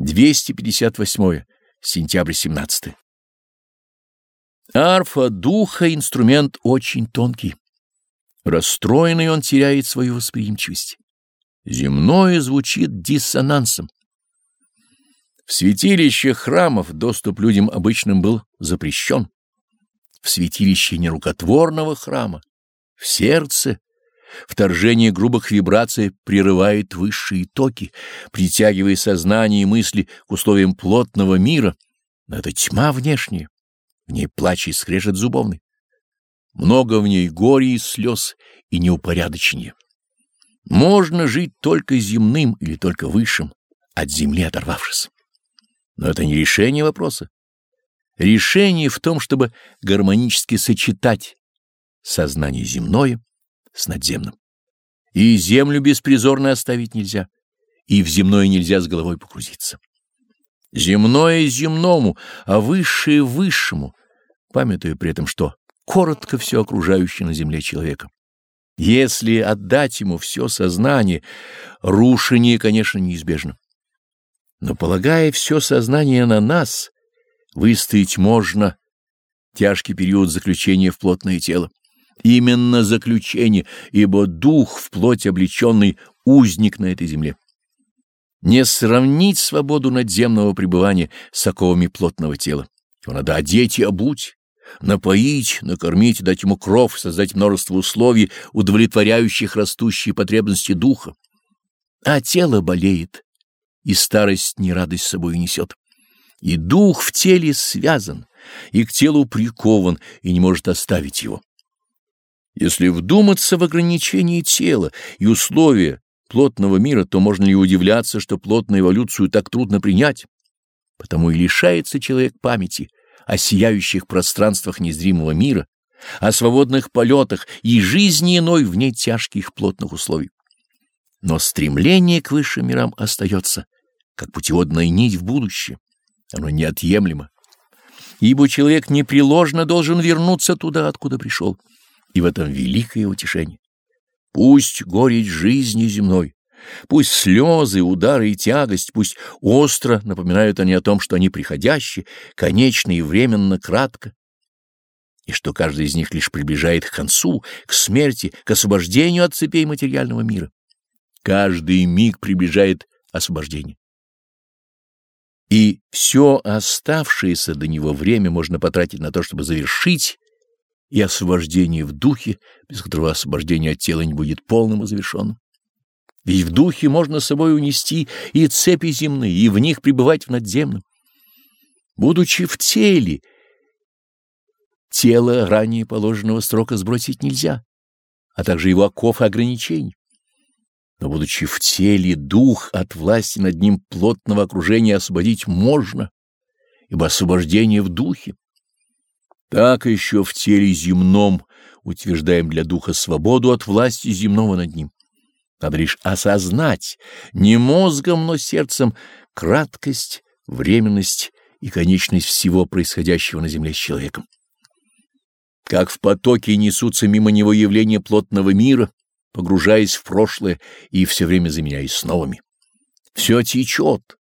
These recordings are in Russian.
258. Сентябрь 17. Арфа духа — инструмент очень тонкий. Расстроенный он теряет свою восприимчивость. Земное звучит диссонансом. В святилище храмов доступ людям обычным был запрещен. В святилище нерукотворного храма, в сердце, вторжение грубых вибраций прерывает высшие токи, притягивая сознание и мысли к условиям плотного мира, но это тьма внешняя, в ней плач и скрежет зубовный. Много в ней горя и слез и неупорядочения. Можно жить только земным или только высшим, от земли оторвавшись. Но это не решение вопроса. Решение в том, чтобы гармонически сочетать сознание земное с надземным. И землю беспризорно оставить нельзя, и в земное нельзя с головой погрузиться. Земное земному, а высшее высшему, памятуя при этом, что коротко все окружающее на земле человека. Если отдать ему все сознание, рушение, конечно, неизбежно. Но, полагая все сознание на нас, выстоять можно тяжкий период заключения в плотное тело. Именно заключение, ибо дух в плоть облеченный узник на этой земле. Не сравнить свободу надземного пребывания с оковами плотного тела. Его надо одеть и обуть, напоить, накормить, дать ему кров, создать множество условий, удовлетворяющих растущие потребности духа. А тело болеет, и старость не радость с собой несет. И дух в теле связан, и к телу прикован, и не может оставить его. Если вдуматься в ограничение тела и условия плотного мира, то можно ли удивляться, что плотную эволюцию так трудно принять? Потому и лишается человек памяти о сияющих пространствах незримого мира, о свободных полетах и жизни иной вне тяжких плотных условий. Но стремление к высшим мирам остается, как путеводная нить в будущее. Оно неотъемлемо. Ибо человек непреложно должен вернуться туда, откуда пришел и в этом великое утешение. Пусть горечь жизни земной, пусть слезы, удары и тягость, пусть остро напоминают они о том, что они приходящие, конечно и временно кратко, и что каждый из них лишь приближает к концу, к смерти, к освобождению от цепей материального мира. Каждый миг приближает освобождение. И все оставшееся до него время можно потратить на то, чтобы завершить и освобождение в духе, без которого освобождение от тела не будет полным и завершенным. Ведь в духе можно с собой унести и цепи земные, и в них пребывать в надземном. Будучи в теле, тело ранее положенного срока сбросить нельзя, а также его оков и ограничений. Но, будучи в теле, дух от власти над ним плотного окружения освободить можно, ибо освобождение в духе. Так еще в теле земном утверждаем для духа свободу от власти земного над ним. Надо лишь осознать не мозгом, но сердцем краткость, временность и конечность всего происходящего на земле с человеком. Как в потоке несутся мимо него явления плотного мира, погружаясь в прошлое и все время заменяясь новыми. Все течет,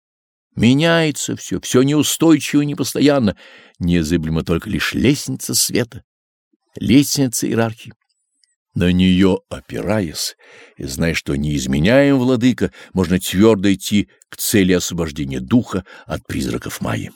Меняется все, все неустойчиво и непостоянно, незыблемо только лишь лестница света, лестница иерархии. На нее опираясь, и зная, что не изменяем владыка, можно твердо идти к цели освобождения духа от призраков Майи.